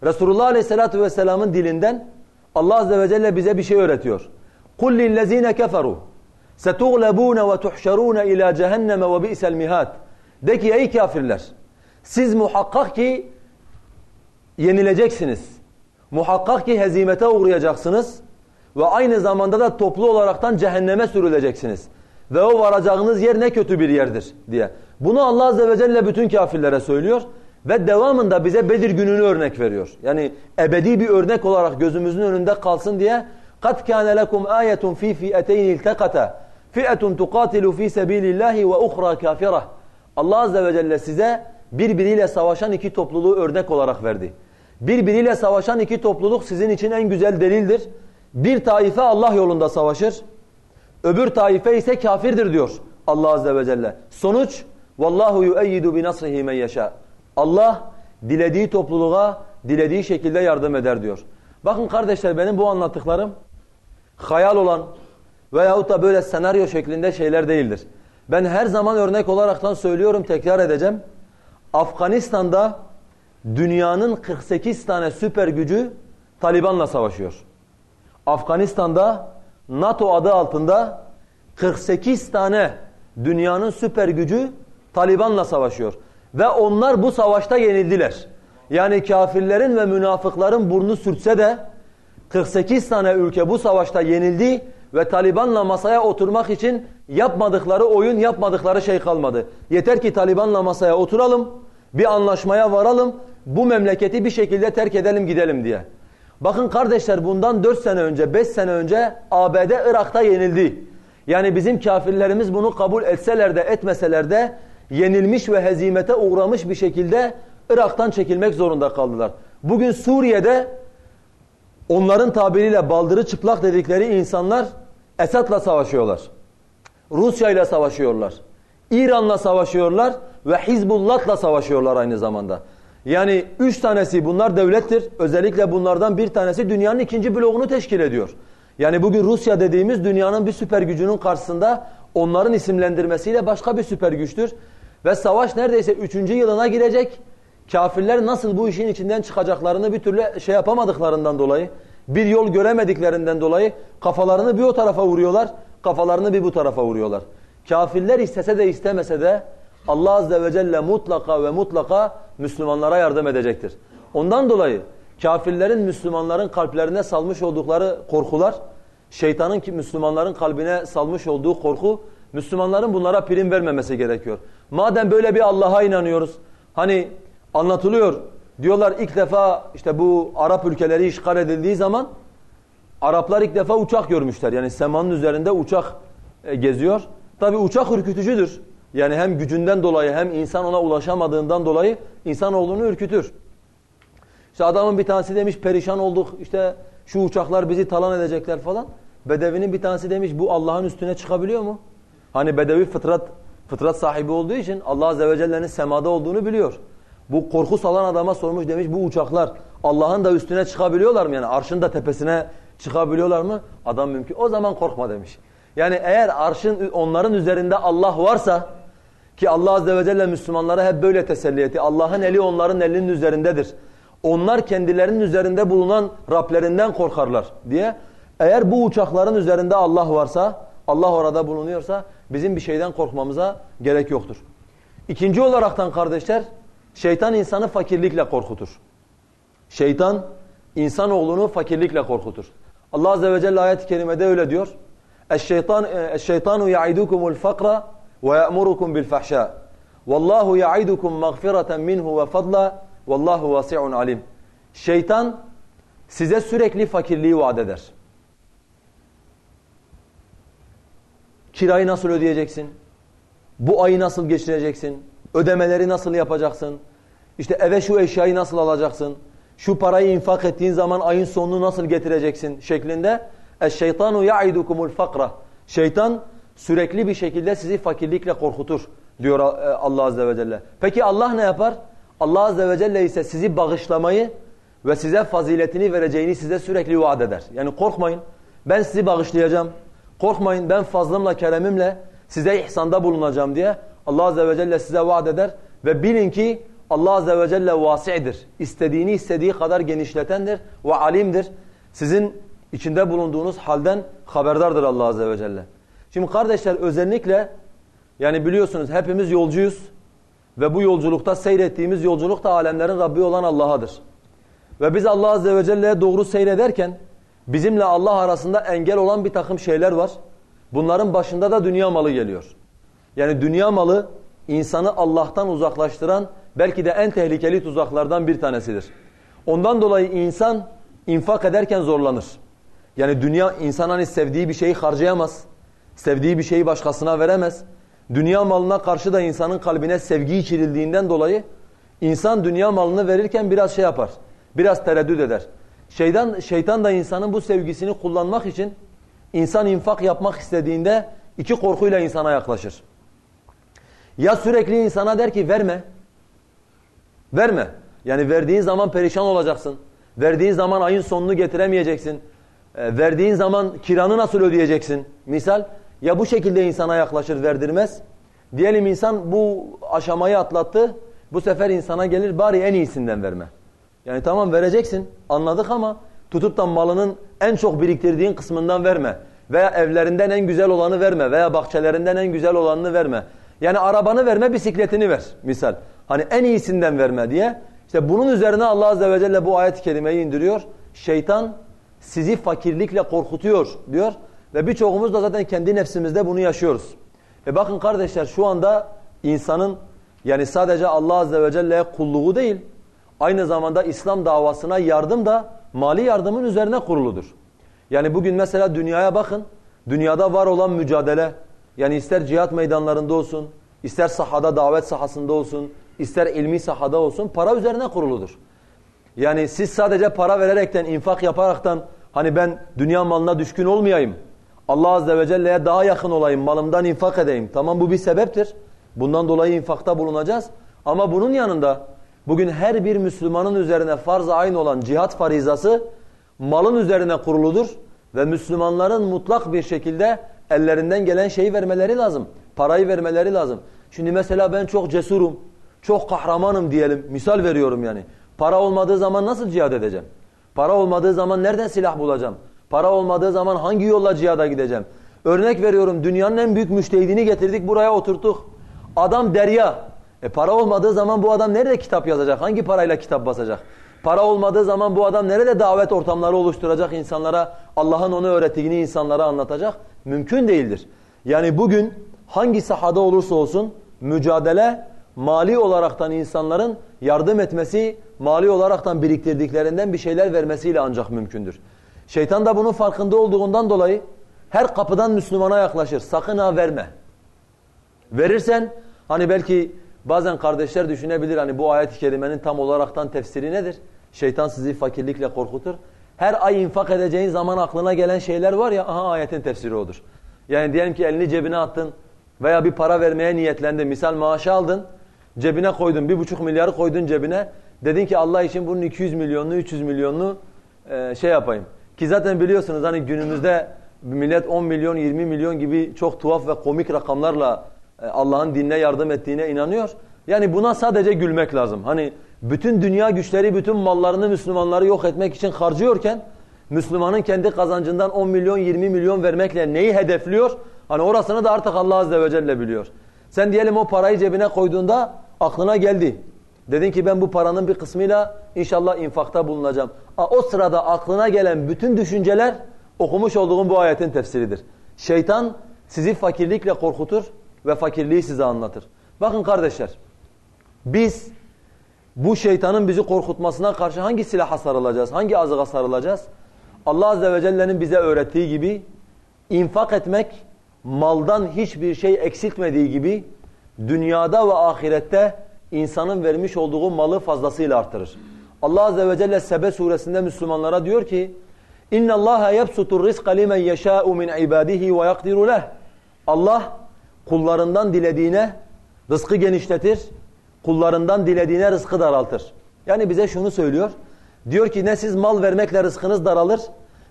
Resulullah Aleyhisselatü Vesselam'ın dilinden Allah Azze ve Celle bize bir şey öğretiyor. قُلْ لِلَّذ۪ينَ كَفَرُوا سَتُغْلَبُونَ وَتُحْشَرُونَ اِلَى جَهَنَّمَ وَبِئْسَ الْمِهَاتِ De ki ey kafirler siz muhakkak ki yenileceksiniz. Muhakkak ki hezimete uğrayacaksınız ve aynı zamanda da toplu olaraktan cehenneme sürüleceksiniz. Ve o varacağınız yer ne kötü bir yerdir diye. Bunu Allah Azze ve Celle bütün kafirlere söylüyor. Ve devamında bize Bedir gününü örnek veriyor. Yani ebedi bir örnek olarak gözümüzün önünde kalsın diye قَدْ كَانَ لَكُمْ آيَةٌ ف۪ي فِيَتَيْنِ الْتَقَةً فِيَةٌ تُقَاتِلُ ف۪ي سَب۪يلِ اللّٰهِ وَاُخْرَى كَافِرَةً Allah Azze ve Celle size birbiriyle savaşan iki topluluğu örnek olarak verdi. Birbiriyle savaşan iki topluluk sizin için en güzel delildir. Bir taife Allah yolunda savaşır. Öbür taife ise kafirdir diyor Allah Azze ve Celle. Sonuç Vallahu yu'eyyidu bi nasrihi men yasha. Allah dilediği topluluğa dilediği şekilde yardım eder diyor. Bakın kardeşler benim bu anlattıklarım hayal olan veyahut da böyle senaryo şeklinde şeyler değildir. Ben her zaman örnek olaraktan söylüyorum tekrar edeceğim. Afganistan'da dünyanın 48 tane süper gücü Taliban'la savaşıyor. Afganistan'da NATO adı altında 48 tane dünyanın süper gücü Taliban'la savaşıyor. Ve onlar bu savaşta yenildiler. Yani kafirlerin ve münafıkların burnu sürtse de 48 tane ülke bu savaşta yenildi ve Taliban'la masaya oturmak için yapmadıkları oyun, yapmadıkları şey kalmadı. Yeter ki Taliban'la masaya oturalım, bir anlaşmaya varalım, bu memleketi bir şekilde terk edelim gidelim diye. Bakın kardeşler bundan 4 sene önce, 5 sene önce ABD Irak'ta yenildi. Yani bizim kafirlerimiz bunu kabul etseler de etmeseler de yenilmiş ve hezimete uğramış bir şekilde Irak'tan çekilmek zorunda kaldılar. Bugün Suriye'de onların tabiriyle baldırı çıplak dedikleri insanlar Esad'la savaşıyorlar. Rusya ile savaşıyorlar. İran'la savaşıyorlar ve Hizbullah'la savaşıyorlar aynı zamanda. Yani üç tanesi bunlar devlettir. Özellikle bunlardan bir tanesi dünyanın ikinci bloğunu teşkil ediyor. Yani bugün Rusya dediğimiz dünyanın bir süper gücünün karşısında onların isimlendirmesiyle başka bir süper güçtür. Ve savaş neredeyse üçüncü yılına girecek. Kafirler nasıl bu işin içinden çıkacaklarını bir türlü şey yapamadıklarından dolayı, bir yol göremediklerinden dolayı kafalarını bir o tarafa vuruyorlar, kafalarını bir bu tarafa vuruyorlar. Kafirler istese de istemese de Allah Azze ve Celle mutlaka ve mutlaka Müslümanlara yardım edecektir. Ondan dolayı kafirlerin Müslümanların kalplerine salmış oldukları korkular, şeytanın ki Müslümanların kalbine salmış olduğu korku, Müslümanların bunlara prim vermemesi gerekiyor. Madem böyle bir Allah'a inanıyoruz, hani anlatılıyor, diyorlar ilk defa işte bu Arap ülkeleri işgal edildiği zaman Araplar ilk defa uçak görmüşler. Yani semanın üzerinde uçak e, geziyor. Tabi uçak ürkütücüdür. Yani hem gücünden dolayı hem insan ona ulaşamadığından dolayı insanoğlunu ürkütür. İşte adamın bir tanesi demiş perişan olduk işte şu uçaklar bizi talan edecekler falan. Bedevinin bir tanesi demiş bu Allah'ın üstüne çıkabiliyor mu? Hani bedevi fıtrat fıtrat sahibi olduğu için Allah Azze ve Celle'nin semada olduğunu biliyor. Bu korku salan adama sormuş demiş bu uçaklar Allah'ın da üstüne çıkabiliyorlar mı? Yani arşın da tepesine çıkabiliyorlar mı? Adam mümkün. O zaman korkma demiş. Yani eğer arşın onların üzerinde Allah varsa ki Allah Azze ve Celle Müslümanlara hep böyle teselli etti. Allah'ın eli onların elinin üzerindedir. Onlar kendilerinin üzerinde bulunan Rablerinden korkarlar diye. Eğer bu uçakların üzerinde Allah varsa, Allah orada bulunuyorsa bizim bir şeyden korkmamıza gerek yoktur. İkinci olaraktan kardeşler, şeytan insanı fakirlikle korkutur. Şeytan insanoğlunu fakirlikle korkutur. Allah Azze ve Celle ayet-i kerimede öyle diyor. Şeytan şeytanu yaidukumul fakra ve ya'murukum bil fahşa. Vallahu yaidukum mağfireten minhu ve fadla. Vallahu vasi'un alim. Şeytan size sürekli fakirliği vaat eder. Kirayı nasıl ödeyeceksin? Bu ayı nasıl geçireceksin? Ödemeleri nasıl yapacaksın? İşte eve şu eşyayı nasıl alacaksın? Şu parayı infak ettiğin zaman ayın sonunu nasıl getireceksin? Şeklinde Eşşeytanu ya'idukumul fakra. Şeytan sürekli bir şekilde sizi fakirlikle korkutur diyor e, Allah azze ve celle. Peki Allah ne yapar? Allah azze ve celle ise sizi bağışlamayı ve size faziletini vereceğini size sürekli vaat eder. Yani korkmayın ben sizi bağışlayacağım. Korkmayın ben fazlımla keremimle size ihsanda bulunacağım diye Allah azze ve celle size vaat eder. Ve bilin ki Allah azze ve celle vasi'dir. İstediğini istediği kadar genişletendir ve alimdir. Sizin içinde bulunduğunuz halden haberdardır Allah azze ve celle. Şimdi kardeşler özellikle yani biliyorsunuz hepimiz yolcuyuz. Ve bu yolculukta seyrettiğimiz yolculuk da alemlerin Rabbi olan Allah'adır. Ve biz Allah Azze ve Celle'ye doğru seyrederken bizimle Allah arasında engel olan bir takım şeyler var. Bunların başında da dünya malı geliyor. Yani dünya malı insanı Allah'tan uzaklaştıran belki de en tehlikeli tuzaklardan bir tanesidir. Ondan dolayı insan infak ederken zorlanır. Yani dünya insan hani sevdiği bir şeyi harcayamaz. Sevdiği bir şeyi başkasına veremez. Dünya malına karşı da insanın kalbine sevgi içirildiğinden dolayı insan dünya malını verirken biraz şey yapar. Biraz tereddüt eder. Şeytan, şeytan da insanın bu sevgisini kullanmak için insan infak yapmak istediğinde iki korkuyla insana yaklaşır. Ya sürekli insana der ki verme. Verme. Yani verdiğin zaman perişan olacaksın. Verdiğin zaman ayın sonunu getiremeyeceksin. E, verdiğin zaman kiranı nasıl ödeyeceksin? Misal ya bu şekilde insana yaklaşır verdirmez. Diyelim insan bu aşamayı atlattı. Bu sefer insana gelir bari en iyisinden verme. Yani tamam vereceksin anladık ama tutup da malının en çok biriktirdiğin kısmından verme. Veya evlerinden en güzel olanı verme. Veya bahçelerinden en güzel olanını verme. Yani arabanı verme bisikletini ver misal. Hani en iyisinden verme diye. İşte bunun üzerine Allah Azze ve Celle bu ayet-i kerimeyi indiriyor. Şeytan sizi fakirlikle korkutuyor diyor. Ve birçoğumuz da zaten kendi nefsimizde bunu yaşıyoruz. E bakın kardeşler şu anda insanın yani sadece Allah Azze ve Celle'ye kulluğu değil, aynı zamanda İslam davasına yardım da mali yardımın üzerine kuruludur. Yani bugün mesela dünyaya bakın, dünyada var olan mücadele, yani ister cihat meydanlarında olsun, ister sahada davet sahasında olsun, ister ilmi sahada olsun para üzerine kuruludur. Yani siz sadece para vererekten, infak yaparaktan hani ben dünya malına düşkün olmayayım, Allah Azze ve Celle'ye daha yakın olayım, malımdan infak edeyim. Tamam bu bir sebeptir. Bundan dolayı infakta bulunacağız. Ama bunun yanında bugün her bir Müslümanın üzerine farz-ı ayn olan cihat farizası malın üzerine kuruludur. Ve Müslümanların mutlak bir şekilde ellerinden gelen şeyi vermeleri lazım. Parayı vermeleri lazım. Şimdi mesela ben çok cesurum, çok kahramanım diyelim. Misal veriyorum yani. Para olmadığı zaman nasıl cihad edeceğim? Para olmadığı zaman nereden silah bulacağım? Para olmadığı zaman hangi yolla cihada gideceğim? Örnek veriyorum dünyanın en büyük müştehidini getirdik buraya oturttuk. Adam derya. E para olmadığı zaman bu adam nerede kitap yazacak? Hangi parayla kitap basacak? Para olmadığı zaman bu adam nerede davet ortamları oluşturacak insanlara? Allah'ın onu öğrettiğini insanlara anlatacak? Mümkün değildir. Yani bugün hangi sahada olursa olsun mücadele mali olaraktan insanların yardım etmesi, mali olaraktan biriktirdiklerinden bir şeyler vermesiyle ancak mümkündür. Şeytan da bunun farkında olduğundan dolayı her kapıdan Müslümana yaklaşır. Sakın ha verme. Verirsen hani belki bazen kardeşler düşünebilir hani bu ayet-i kerimenin tam olaraktan tefsiri nedir? Şeytan sizi fakirlikle korkutur. Her ay infak edeceğin zaman aklına gelen şeyler var ya aha ayetin tefsiri odur. Yani diyelim ki elini cebine attın veya bir para vermeye niyetlendin. Misal maaşı aldın cebine koydun bir buçuk milyarı koydun cebine. Dedin ki Allah için bunun 200 milyonlu 300 milyonlu e, şey yapayım ki zaten biliyorsunuz hani günümüzde millet 10 milyon 20 milyon gibi çok tuhaf ve komik rakamlarla e, Allah'ın dinine yardım ettiğine inanıyor. Yani buna sadece gülmek lazım. Hani bütün dünya güçleri bütün mallarını Müslümanları yok etmek için harcıyorken Müslümanın kendi kazancından 10 milyon 20 milyon vermekle neyi hedefliyor? Hani orasını da artık Allah Azze ve Celle biliyor. Sen diyelim o parayı cebine koyduğunda aklına geldi. Dedin ki ben bu paranın bir kısmıyla inşallah infakta bulunacağım. O sırada aklına gelen bütün düşünceler okumuş olduğum bu ayetin tefsiridir. Şeytan sizi fakirlikle korkutur ve fakirliği size anlatır. Bakın kardeşler biz bu şeytanın bizi korkutmasına karşı hangi silaha sarılacağız? Hangi azığa sarılacağız? Allah Azze ve Celle'nin bize öğrettiği gibi infak etmek maldan hiçbir şey eksiltmediği gibi dünyada ve ahirette insanın vermiş olduğu malı fazlasıyla artırır. Allah azze ve celle Sebe suresinde Müslümanlara diyor ki: "İnna Allaha yabsutur rizqa limen yeşâ'u min ibadihi ve yakdiru leh." Allah kullarından dilediğine rızkı genişletir, kullarından dilediğine rızkı daraltır. Yani bize şunu söylüyor. Diyor ki ne siz mal vermekle rızkınız daralır,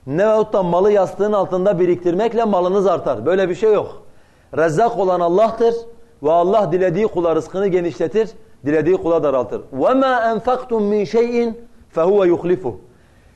ne veyahut da malı yastığın altında biriktirmekle malınız artar. Böyle bir şey yok. Rezzak olan Allah'tır ve Allah dilediği kula rızkını genişletir, dilediği kula daraltır. وَمَا أَنْفَقْتُمْ مِنْ شَيْءٍ فَهُوَ يُخْلِفُهُ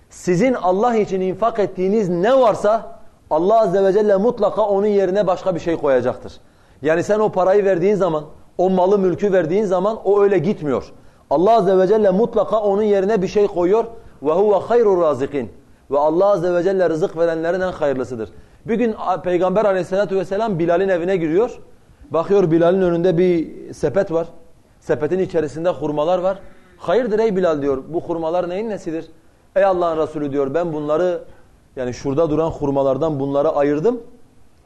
Sizin Allah için infak ettiğiniz ne varsa Allah Azze ve Celle mutlaka onun yerine başka bir şey koyacaktır. Yani sen o parayı verdiğin zaman, o malı mülkü verdiğin zaman o öyle gitmiyor. Allah Azze ve Celle mutlaka onun yerine bir şey koyuyor. وَهُوَ خَيْرُ الرَّازِقِينَ Ve Allah Azze ve Celle rızık verenlerin en hayırlısıdır. Bir gün Peygamber Aleyhisselatü vesselam Bilal'in evine giriyor. Bakıyor Bilal'in önünde bir sepet var. Sepetin içerisinde hurmalar var. Hayırdır ey Bilal diyor. Bu hurmalar neyin nesidir? Ey Allah'ın Resulü diyor ben bunları yani şurada duran hurmalardan bunları ayırdım.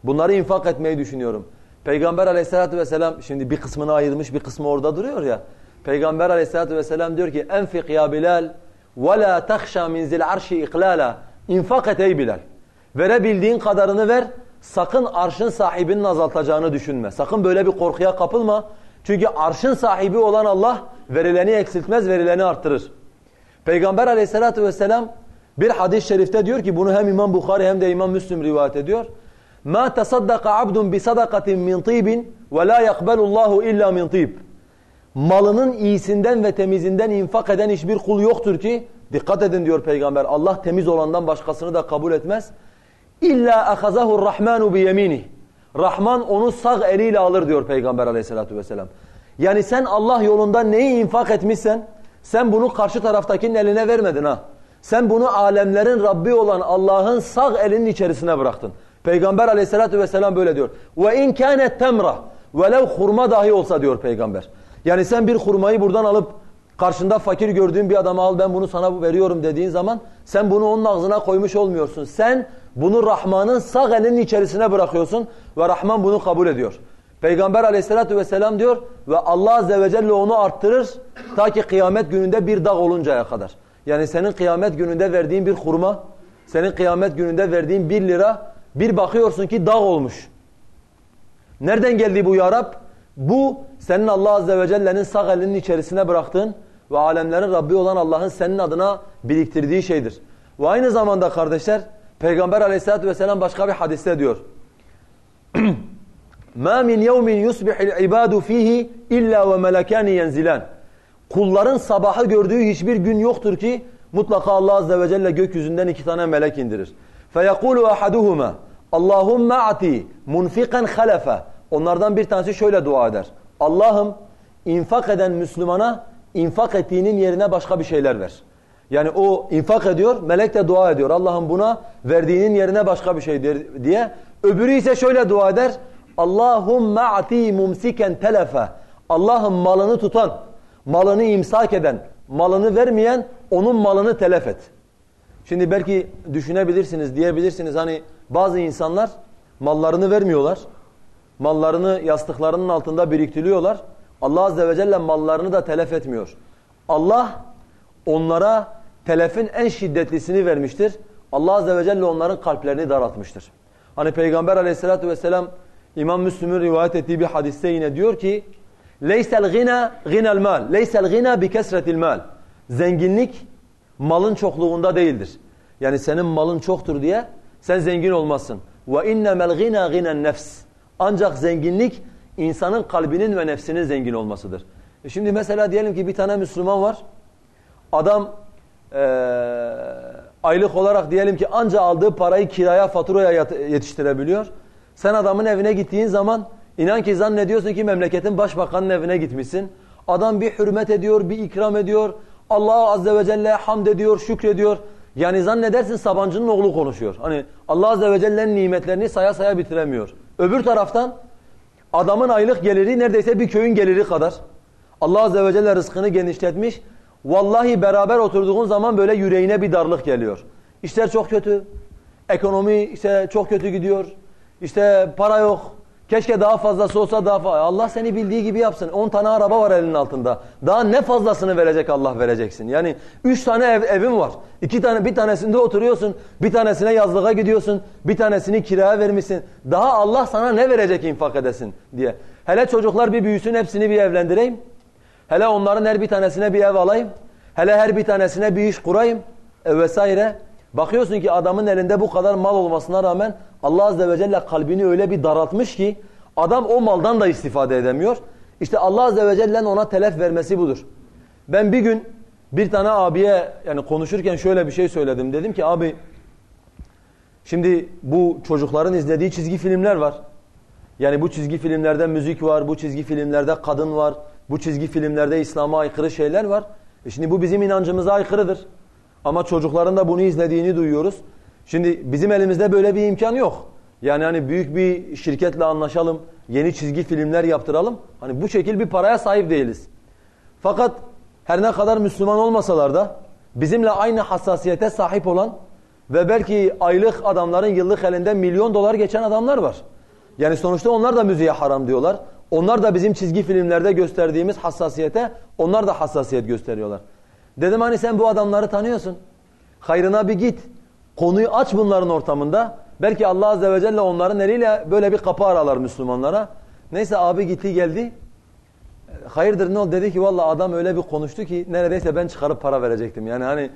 Bunları infak etmeyi düşünüyorum. Peygamber aleyhissalatü vesselam şimdi bir kısmını ayırmış bir kısmı orada duruyor ya. Peygamber aleyhissalatü vesselam diyor ki enfik ya Bilal ve la tahşa min zil arşi iklala. İnfak et ey Bilal. Verebildiğin kadarını ver Sakın arşın sahibinin azaltacağını düşünme. Sakın böyle bir korkuya kapılma. Çünkü arşın sahibi olan Allah verileni eksiltmez, verileni arttırır. Peygamber aleyhissalatü vesselam bir hadis-i şerifte diyor ki bunu hem İmam Bukhari hem de İmam Müslim rivayet ediyor. مَا تَصَدَّقَ عَبْدٌ بِصَدَقَةٍ مِنْ طِيبٍ وَلَا يَقْبَلُ اللّٰهُ اِلَّا مِنْ طِيبٍ Malının iyisinden ve temizinden infak eden hiçbir kul yoktur ki, dikkat edin diyor Peygamber, Allah temiz olandan başkasını da kabul etmez. İlla ahazahu rahmanu bi yemini. Rahman onu sağ eliyle alır diyor Peygamber Aleyhissalatu vesselam. Yani sen Allah yolunda neyi infak etmişsen sen bunu karşı taraftakinin eline vermedin ha. Sen bunu alemlerin Rabbi olan Allah'ın sağ elinin içerisine bıraktın. Peygamber Aleyhissalatu vesselam böyle diyor. Ve in kanet temra velev hurma dahi olsa diyor peygamber. Yani sen bir hurmayı buradan alıp karşında fakir gördüğün bir adama al ben bunu sana veriyorum dediğin zaman sen bunu onun ağzına koymuş olmuyorsun. Sen bunu Rahman'ın sağ elinin içerisine bırakıyorsun ve Rahman bunu kabul ediyor. Peygamber aleyhissalatü vesselam diyor ve Allah azze ve celle onu arttırır ta ki kıyamet gününde bir dağ oluncaya kadar. Yani senin kıyamet gününde verdiğin bir hurma, senin kıyamet gününde verdiğin bir lira bir bakıyorsun ki dağ olmuş. Nereden geldi bu ya Rab? Bu senin Allah azze ve celle'nin sağ elinin içerisine bıraktığın ve alemlerin Rabbi olan Allah'ın senin adına biriktirdiği şeydir. Ve aynı zamanda kardeşler Peygamber aleyhissalatü vesselam başka bir hadiste diyor. مَا مِنْ يَوْمٍ يُصْبِحِ الْعِبَادُ ف۪يهِ اِلَّا وَمَلَكَانِ يَنْزِلَانِ Kulların sabahı gördüğü hiçbir gün yoktur ki mutlaka Allah azze ve celle gökyüzünden iki tane melek indirir. فَيَقُولُ أَحَدُهُمَا اللّٰهُمَّ عَتِي مُنْفِقًا خَلَفًا Onlardan bir tanesi şöyle dua eder. Allah'ım infak eden Müslümana infak ettiğinin yerine başka bir şeyler ver. Yani o infak ediyor, melek de dua ediyor. Allah'ım buna verdiğinin yerine başka bir şey diye. Öbürü ise şöyle dua eder. Allahumme ati mumsiken telefe. Allah'ım malını tutan, malını imsak eden, malını vermeyen onun malını telef et. Şimdi belki düşünebilirsiniz, diyebilirsiniz hani bazı insanlar mallarını vermiyorlar. Mallarını yastıklarının altında biriktiriyorlar. Allah azze ve celle mallarını da telef etmiyor. Allah onlara telefin en şiddetlisini vermiştir. Allah azze ve celle onların kalplerini daraltmıştır. Hani Peygamber aleyhissalatu vesselam İmam Müslim'in rivayet ettiği bir hadiste yine diyor ki gina ginel mal. Leysel gina bi kesretil mal. Zenginlik malın çokluğunda değildir. Yani senin malın çoktur diye sen zengin olmazsın. İnnemel gina ginen nefs. Ancak zenginlik insanın kalbinin ve nefsinin zengin olmasıdır. E şimdi mesela diyelim ki bir tane Müslüman var. Adam e, aylık olarak diyelim ki anca aldığı parayı kiraya, faturaya yetiştirebiliyor. Sen adamın evine gittiğin zaman inan ki zannediyorsun ki memleketin başbakanının evine gitmişsin. Adam bir hürmet ediyor, bir ikram ediyor. Allah azze ve celle hamd ediyor, şükrediyor. Yani zannedersin Sabancı'nın oğlu konuşuyor. Hani Allah azze ve celle'nin nimetlerini saya saya bitiremiyor. Öbür taraftan adamın aylık geliri neredeyse bir köyün geliri kadar. Allah azze ve celle rızkını genişletmiş. Vallahi beraber oturduğun zaman böyle yüreğine bir darlık geliyor. İşler çok kötü. Ekonomi işte çok kötü gidiyor. İşte para yok. Keşke daha fazlası olsa daha fazla. Allah seni bildiği gibi yapsın. 10 tane araba var elinin altında. Daha ne fazlasını verecek Allah vereceksin. Yani 3 tane ev, evin var. İki tane bir tanesinde oturuyorsun. Bir tanesine yazlığa gidiyorsun. Bir tanesini kiraya vermişsin. Daha Allah sana ne verecek infak edesin diye. Hele çocuklar bir büyüsün hepsini bir evlendireyim. Hele onların her bir tanesine bir ev alayım. Hele her bir tanesine bir iş kurayım. E vesaire. Bakıyorsun ki adamın elinde bu kadar mal olmasına rağmen Allah Azze ve Celle kalbini öyle bir daraltmış ki adam o maldan da istifade edemiyor. İşte Allah Azze ve Celle'nin ona telef vermesi budur. Ben bir gün bir tane abiye yani konuşurken şöyle bir şey söyledim. Dedim ki abi şimdi bu çocukların izlediği çizgi filmler var. Yani bu çizgi filmlerde müzik var, bu çizgi filmlerde kadın var, bu çizgi filmlerde İslam'a aykırı şeyler var. E şimdi bu bizim inancımıza aykırıdır. Ama çocukların da bunu izlediğini duyuyoruz. Şimdi bizim elimizde böyle bir imkan yok. Yani hani büyük bir şirketle anlaşalım, yeni çizgi filmler yaptıralım. Hani bu şekil bir paraya sahip değiliz. Fakat her ne kadar Müslüman olmasalar da bizimle aynı hassasiyete sahip olan ve belki aylık adamların yıllık elinde milyon dolar geçen adamlar var. Yani sonuçta onlar da müziğe haram diyorlar. Onlar da bizim çizgi filmlerde gösterdiğimiz hassasiyete onlar da hassasiyet gösteriyorlar. Dedim hani sen bu adamları tanıyorsun. Hayrına bir git. Konuyu aç bunların ortamında. Belki Allah Azze ve Celle onların eliyle böyle bir kapı aralar Müslümanlara. Neyse abi gitti geldi. Hayırdır ne oldu dedi ki valla adam öyle bir konuştu ki neredeyse ben çıkarıp para verecektim. Yani hani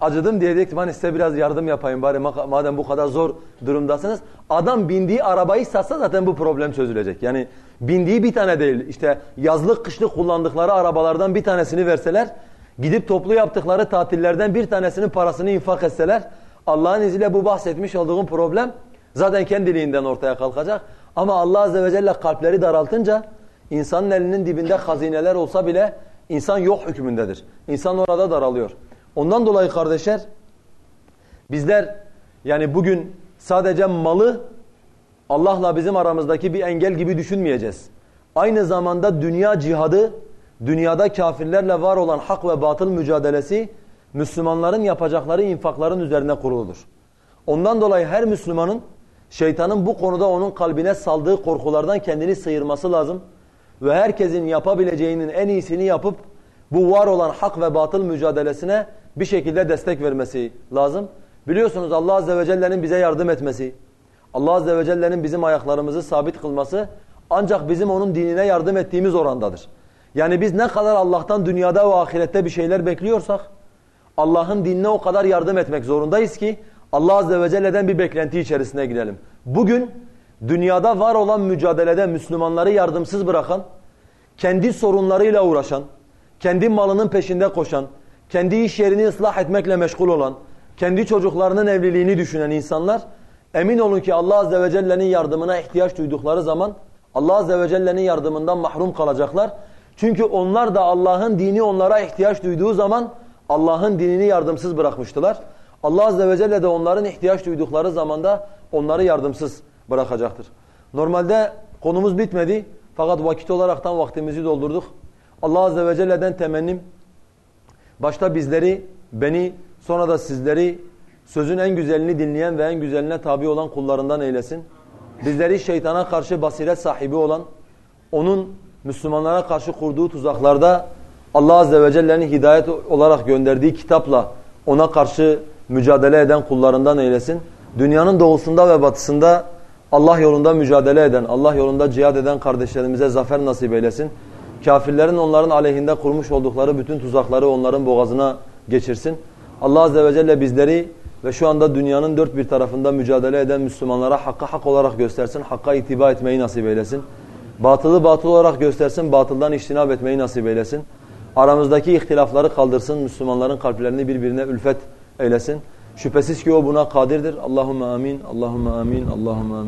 acıdım diye diyecektim hani size biraz yardım yapayım bari madem bu kadar zor durumdasınız. Adam bindiği arabayı satsa zaten bu problem çözülecek. Yani bindiği bir tane değil işte yazlık kışlık kullandıkları arabalardan bir tanesini verseler Gidip toplu yaptıkları tatillerden bir tanesinin parasını infak etseler Allah'ın izniyle bu bahsetmiş olduğum problem zaten kendiliğinden ortaya kalkacak. Ama Allah Azze ve Celle kalpleri daraltınca insanın elinin dibinde hazineler olsa bile insan yok hükmündedir. İnsan orada daralıyor. Ondan dolayı kardeşler bizler yani bugün sadece malı Allah'la bizim aramızdaki bir engel gibi düşünmeyeceğiz. Aynı zamanda dünya cihadı dünyada kafirlerle var olan hak ve batıl mücadelesi Müslümanların yapacakları infakların üzerine kuruludur. Ondan dolayı her Müslümanın şeytanın bu konuda onun kalbine saldığı korkulardan kendini sıyırması lazım. Ve herkesin yapabileceğinin en iyisini yapıp bu var olan hak ve batıl mücadelesine bir şekilde destek vermesi lazım. Biliyorsunuz Allah Azze ve Celle'nin bize yardım etmesi, Allah Azze ve Celle'nin bizim ayaklarımızı sabit kılması ancak bizim onun dinine yardım ettiğimiz orandadır. Yani biz ne kadar Allah'tan dünyada ve ahirette bir şeyler bekliyorsak Allah'ın dinine o kadar yardım etmek zorundayız ki Allah Azze ve Celle'den bir beklenti içerisine girelim. Bugün dünyada var olan mücadelede Müslümanları yardımsız bırakan, kendi sorunlarıyla uğraşan, kendi malının peşinde koşan, kendi iş yerini ıslah etmekle meşgul olan, kendi çocuklarının evliliğini düşünen insanlar emin olun ki Allah Azze ve Celle'nin yardımına ihtiyaç duydukları zaman Allah Azze ve Celle'nin yardımından mahrum kalacaklar çünkü onlar da Allah'ın dini onlara ihtiyaç duyduğu zaman Allah'ın dinini yardımsız bırakmıştılar. Allah Azze ve Celle de onların ihtiyaç duydukları zamanda onları yardımsız bırakacaktır. Normalde konumuz bitmedi fakat vakit olaraktan vaktimizi doldurduk. Allah Azze ve Celle'den temennim başta bizleri, beni sonra da sizleri sözün en güzelini dinleyen ve en güzeline tabi olan kullarından eylesin. Bizleri şeytana karşı basiret sahibi olan, onun Müslümanlara karşı kurduğu tuzaklarda Allah Azze ve Celle'nin hidayet olarak gönderdiği kitapla ona karşı mücadele eden kullarından eylesin. Dünyanın doğusunda ve batısında Allah yolunda mücadele eden, Allah yolunda cihad eden kardeşlerimize zafer nasip eylesin. Kafirlerin onların aleyhinde kurmuş oldukları bütün tuzakları onların boğazına geçirsin. Allah Azze ve Celle bizleri ve şu anda dünyanın dört bir tarafında mücadele eden Müslümanlara hakkı hak olarak göstersin, hakka itiba etmeyi nasip eylesin. Batılı batıl olarak göstersin, batıldan iştinab etmeyi nasip eylesin. Aramızdaki ihtilafları kaldırsın, Müslümanların kalplerini birbirine ülfet eylesin. Şüphesiz ki o buna kadirdir. Allahumme amin, Allahumme amin, Allahumme amin.